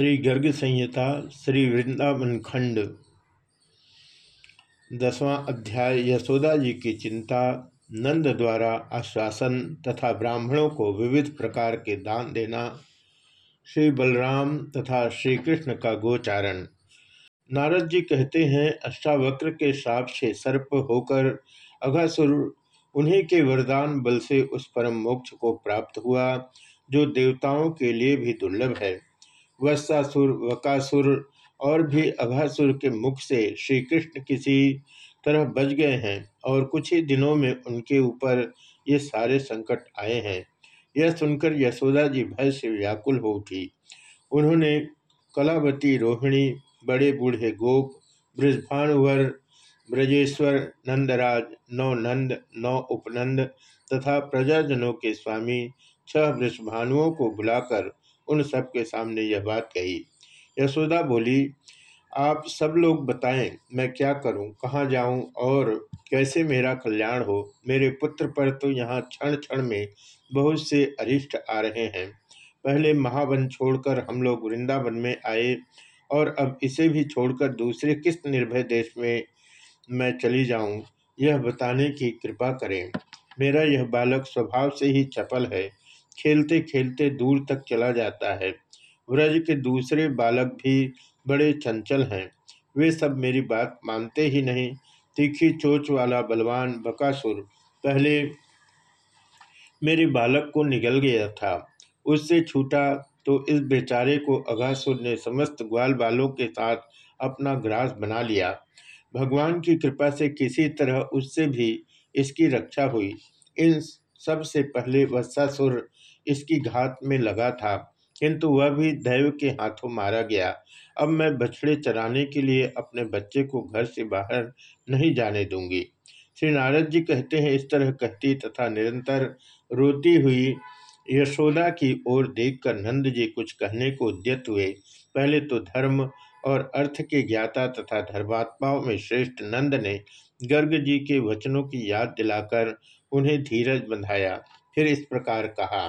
श्री गर्ग संहिता, श्री वृंदावन खंड, दसवां अध्याय यशोदा जी की चिंता, नंद द्वारा आश्वासन तथा ब्राह्मणों को विविध प्रकार के दान देना, श्री बलराम तथा श्री कृष्ण का गोचारण। नारद जी कहते हैं, अष्टावक्र के साप से सर्प होकर अघासुर, उन्हीं के वरदान बल से उस परम मोक्ष को प्राप्त हुआ, जो देवताओं के लिए भी दुर्लभ है। वत्सासुर वकासुर और भी अघासुर के मुख से श्री कृष्ण किसी तरह बच गए हैं और कुछ ही दिनों में उनके ऊपर ये सारे संकट आए हैं। यह सुनकर यशोदा जी भय से व्याकुल हो उठी। उन्होंने कलावती रोहिणी, बड़े बूढ़े गोप ब्रजभानुवर ब्रजेश्वर, नंदराज नौ नंद नौ उपनंद तथा प्रजाजनों के स्वामी छह ब्रजभानुओं को बुलाकर उन सब के सामने यह बात कही। यशोदा बोली, आप सब लोग बताएँ, मैं क्या करूँ? कहाँ जाऊँ? और कैसे मेरा कल्याण हो? मेरे पुत्र पर तो यहाँ क्षण क्षण में बहुत से अरिष्ट आ रहे हैं। पहले महावन छोड़कर हम लोग वृंदावन में आए, और अब इसे भी छोड़कर दूसरे किस निर्भय देश में मैं चली जाऊँ? यह बताने की कृपा करें। मेरा यह बालक स्वभाव से ही चपल है। खेलते खेलते दूर तक चला जाता है। व्रज के दूसरे बालक भी बड़े चंचल हैं। वे सब मेरी बात मानते ही नहीं। तीखी चोच वाला, बलवान, बकासुर, पहले मेरे बालक को निगल गया था। उससे छूटा तो इस बेचारे को अगासुर ने समस्त ग्वाल बालों के साथ अपना ग्रास बना लिया। भगवान की कृपा से किसी तरह उससे भी इसकी रक्षा हुई। इन सबसे पहले वत्सासुर इसकी घात में लगा था, किंतु वह भी दैव के हाथों मारा गया। अब मैं बछड़े चराने के लिए अपने बच्चे को घर से बाहर नहीं जाने दूँगी। श्री नारद जी कहते हैं, इस तरह कहती तथा निरंतर रोती हुई यशोदा की ओर देखकर नंद जी कुछ कहने को उद्यत हुए। पहले तो धर्म और अर्थ के ज्ञाता तथा धर्मात्माओं में श्रेष्ठ नंद ने गर्ग जी के वचनों की याद दिलाकर उन्हें धीरज बंधाया। फिर इस प्रकार कहा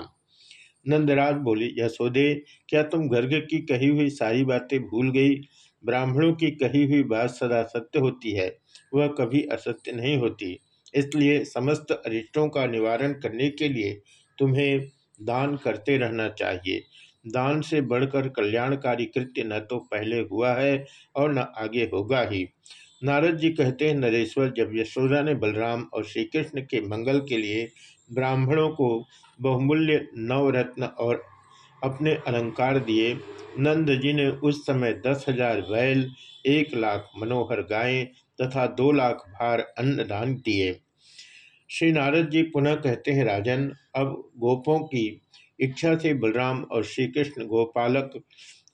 नंदराज बोली यशोदे क्या तुम गर्ग की कही हुई सारी बातें भूल गई? ब्राह्मणों की कही हुई बात सदा सत्य होती है, वह कभी असत्य नहीं होती। इसलिए समस्त अरिष्टों का निवारण करने के लिए तुम्हें दान करते रहना चाहिए। दान से बढ़कर कल्याणकारी कृत्य न तो पहले हुआ है और न आगे होगा ही। नारद जी कहते हैं, नरेश्वर, जब यशोदा ने बलराम और श्री कृष्ण के मंगल के लिए ब्राह्मणों को बहुमूल्य नवरत्न और अपने अलंकार दिए। नंद जी ने उस समय दस हज़ार बैल, एक लाख मनोहर गायें तथा दो लाख भार अन्न दान दिए। श्री नारद जी पुनः कहते हैं, राजन, अब गोपों की इच्छा से बलराम और श्री कृष्ण गोपालक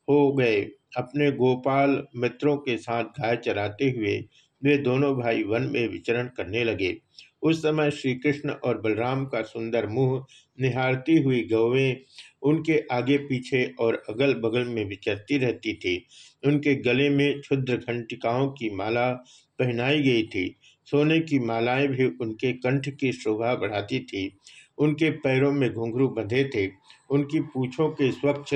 हो गए। अपने गोपाल मित्रों के साथ गाय चराते हुए वे दोनों भाई वन में विचरण करने लगे। उस समय श्री कृष्ण और बलराम का सुंदर मुँह निहारती हुई गौवें उनके आगे पीछे और अगल बगल में विचरती रहती थी। उनके गले में क्षुद्र घंटिकाओं की माला पहनाई गई थी। सोने की मालाएँ भी उनके कंठ की शोभा बढ़ाती थी। उनके पैरों में घुंघरू बंधे थे। उनकी पूछों के स्वच्छ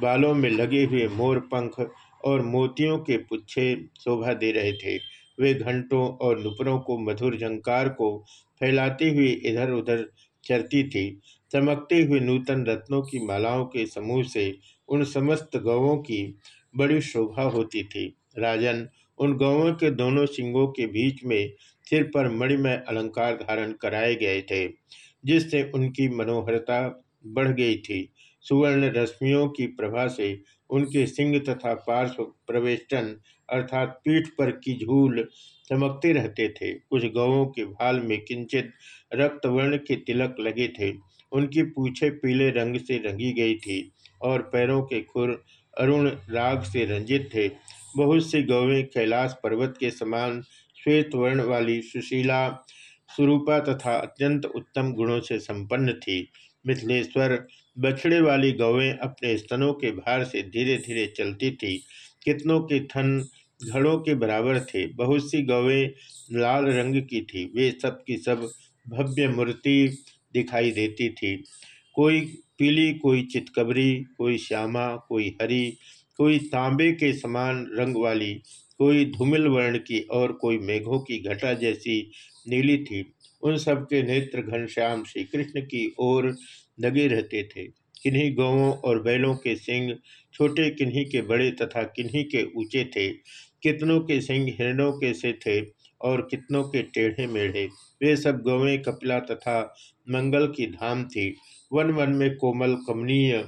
बालों में लगे हुए मोर पंख और मोतियों के पुच्छे शोभा दे रहे थे। वे घंटों और नुपुरों को मधुर झंकार को फैलाती हुई इधर उधर चरती थी। चमकते हुए नूतन रत्नों की मालाओं के समूह से उन समस्त गौों की बड़ी शोभा होती थी। राजन, उन गौों के दोनों सिंगों के बीच में सिर पर मणिमय अलंकार धारण कराए गए थे, जिससे उनकी मनोहरता बढ़ गई थी। सुवर्ण रश्मियों की प्रभा से उनके सिंह तथा पार्श्व प्रवेष्टन अर्थात पीठ पर की झूल चमकते रहते थे। कुछ गौों के भाल में किंचित रक्तवर्ण के तिलक लगे थे। उनकी पूछे पीले रंग से रंगी गई थी और पैरों के खुर अरुण राग से रंजित थे। बहुत सी गौवें कैलाश पर्वत के समान श्वेत वर्ण वाली सुशीला स्वरूपा तथा अत्यंत उत्तम गुणों से संपन्न थी। मिथिलेश्वर बछड़े वाली गौवें अपने स्तनों के भार से धीरे धीरे चलती थी। कितनों के थन घड़ों के बराबर थे। बहुत सी गौवें लाल रंग की थी। वे सब की सब भव्य मूर्ति दिखाई देती थी। कोई पीली, कोई चितकबरी, कोई श्यामा, कोई हरी, कोई तांबे के समान रंग वाली, कोई धूमिल वर्ण की और कोई मेघों की घटा जैसी नीली थी। उन सब के नेत्र घनश्याम श्री कृष्ण की ओर लगे रहते थे। किन्हीं गौों और बैलों के सिंह छोटे, किन्हीं के बड़े तथा किन्हीं के ऊँचे थे। कितनों के सिंह हिरणों के से थे और कितनों के टेढ़े मेढ़े। वे सब गौवें कपिला तथा मंगल की धाम थी। वन वन में कोमल, कमनीय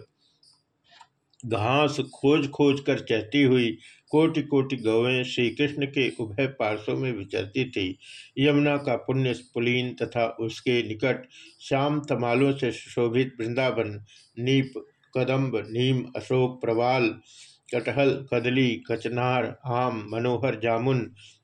घास खोज खोज कर चहती हुई कोटि कोटि गौवें श्री कृष्ण के उभय पार्श्वों में विचरती थी। यमुना का पुण्य स्पुलीन तथा उसके निकट श्याम तमालों से सुशोभित वृंदावन, नीप, कदम्ब, नीम, अशोक, प्रवाल, कटहल, कदली, कचनार, आम, मनोहर, जामुन,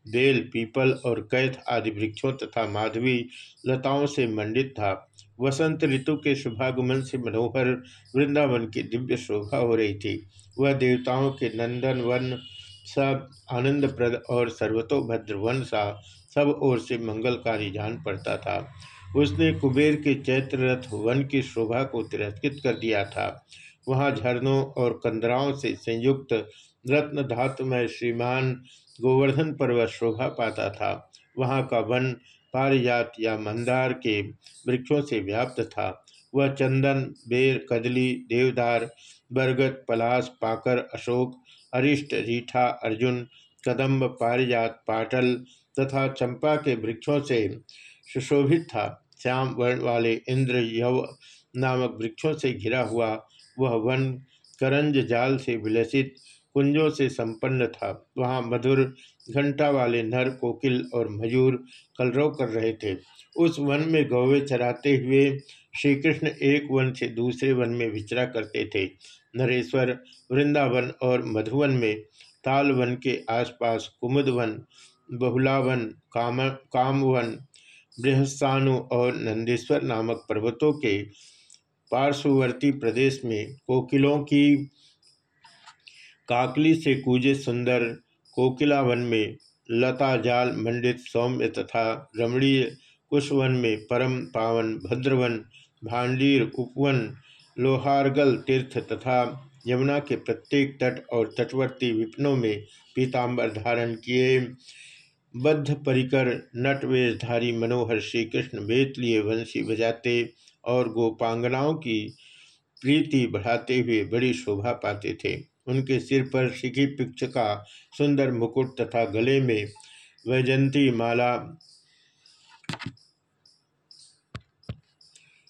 बेल, पीपल और कैथ आदि वृक्षों तथा माधवी लताओं से मंडित था। वसंत ऋतु के शुभागमन से मनोहर वृंदावन की दिव्य शोभा हो रही थी। वह देवताओं के नंदन, वन सब आनंदप्रद और सर्वतोभद्र वन सा सब ओर से मंगलकारी जान पड़ता था। उसने कुबेर के चैत्र रथ वन की शोभा को तिरस्कृत कर दिया था। वहाँ झरनों और कंदराओं से संयुक्त रत्न धातुमय श्रीमान गोवर्धन पर्वत शोभा पाता था। वहाँ का वन पारिजात या मंदार के वृक्षों से व्याप्त था। वह चंदन, बेर, कदली, देवदार, बरगद, पलाश, पाकर, अशोक, अरिष्ट, रीठा, अर्जुन, कदम्ब, पारिजात, पाटल तथा चंपा के वृक्षों से सुशोभित था। श्याम वर्ण वाले इंद्र यव नामक वृक्षों से घिरा हुआ वह वन करंज जाल से विलसित कुंजों से संपन्न था। वहाँ मधुर घंटा वाले नर, कोकिल और मयूर कलरव कर रहे थे। उस वन में गौवे चराते हुए श्री कृष्ण एक वन से दूसरे वन में विचरा करते थे। नरेश्वर, वृंदावन और मधुवन में ताल वन के आसपास, कुमुद वन, बहुलावन, काम, कामवन, बृहस्तानु और नंदेश्वर नामक पर्वतों के पार्श्ववर्ती प्रदेश में कोकिलों की काकली से कूजे सुंदर कोकिला वन में लता जाल मंडित सौम्य तथा रमणीय कुशवन में परम पावन भद्रवन भांडीर उपवन लोहारगल तीर्थ तथा यमुना के प्रत्येक तट और तटवर्ती विपनों में पीताम्बर धारण किए। बद्ध परिकर नटवेशधारी मनोहर श्री कृष्ण बेत लिए वंशी बजाते और गोपांगनाओं की प्रीति बढ़ाते हुए बड़ी शोभा पाते थे। उनके सिर पर शिखी पिक्ष का सुंदर मुकुट तथा गले में वैजंती माला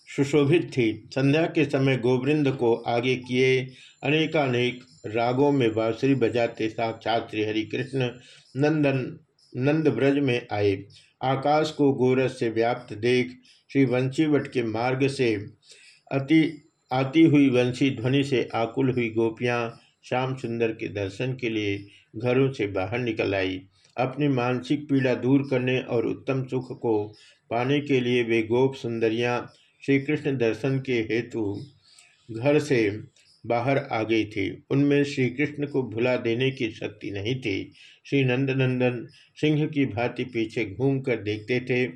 सुशोभित थी। संध्या के समय गोवृंद को आगे किए अनेकानेक रागों में बांसुरी बजाते साक्षात श्री हरि कृष्ण नंदन नंद ब्रज में आए। आकाश को गोरस से व्याप्त देख श्री वंशीवट के मार्ग से अति, आती हुई वंशी ध्वनि से आकुल हुई गोपियाँ श्याम सुंदर के दर्शन के लिए घरों से बाहर निकल आई। अपनी मानसिक पीड़ा दूर करने और उत्तम सुख को पाने के लिए वे गोप सुंदरियाँ श्री कृष्ण दर्शन के हेतु घर से बाहर आ गई थी। उनमें श्री कृष्ण को भुला देने की शक्ति नहीं थी। श्री नंदनंदन सिंह की भांति पीछे घूम कर देखते थे।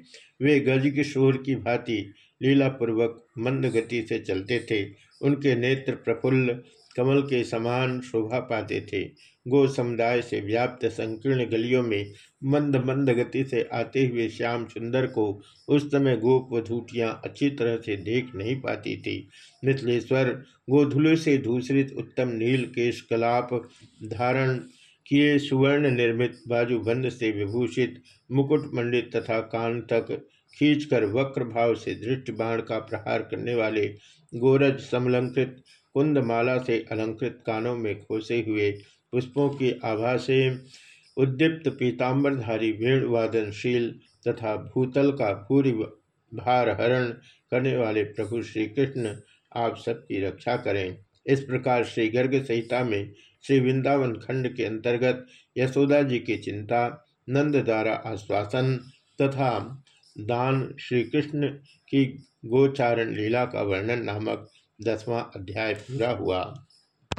वे गज किशोर की भांति लीलापूर्वक मंद गति से चलते थे। उनके नेत्र प्रफुल्ल कमल के समान शोभा पाते थे। गो समुदाय से व्याप्त संकीर्ण गलियों में मंद मंद गति से आते हुए श्याम सुंदर को उस समय गोप अच्छी तरह से देख नहीं पाती थी। मिथिलेश्वर गोधुले से दूसरित उत्तम नील केश कलाप धारण किए सुवर्ण निर्मित बाजूबंद से विभूषित मुकुट मंडित तथा कान तक खींचकर वक्र भाव से दृष्टि बाण का प्रहार करने वाले गोरज समलंकृत कुंदमाला से अलंकृत कानों में खोसे हुए पुष्पों की आभा से उद्दीप्त पीताम्बरधारी वेणुवादनशील तथा भूतल का भूरी भार हरण करने वाले प्रभु श्री कृष्ण आप सबकी रक्षा करें। इस प्रकार श्री गर्ग संहिता में श्री वृंदावन खंड के अंतर्गत यशोदा जी की चिंता नंद द्वारा आश्वासन तथा दान श्री कृष्ण की गोचारण लीला का वर्णन नामक दसवां अध्याय पूरा हुआ।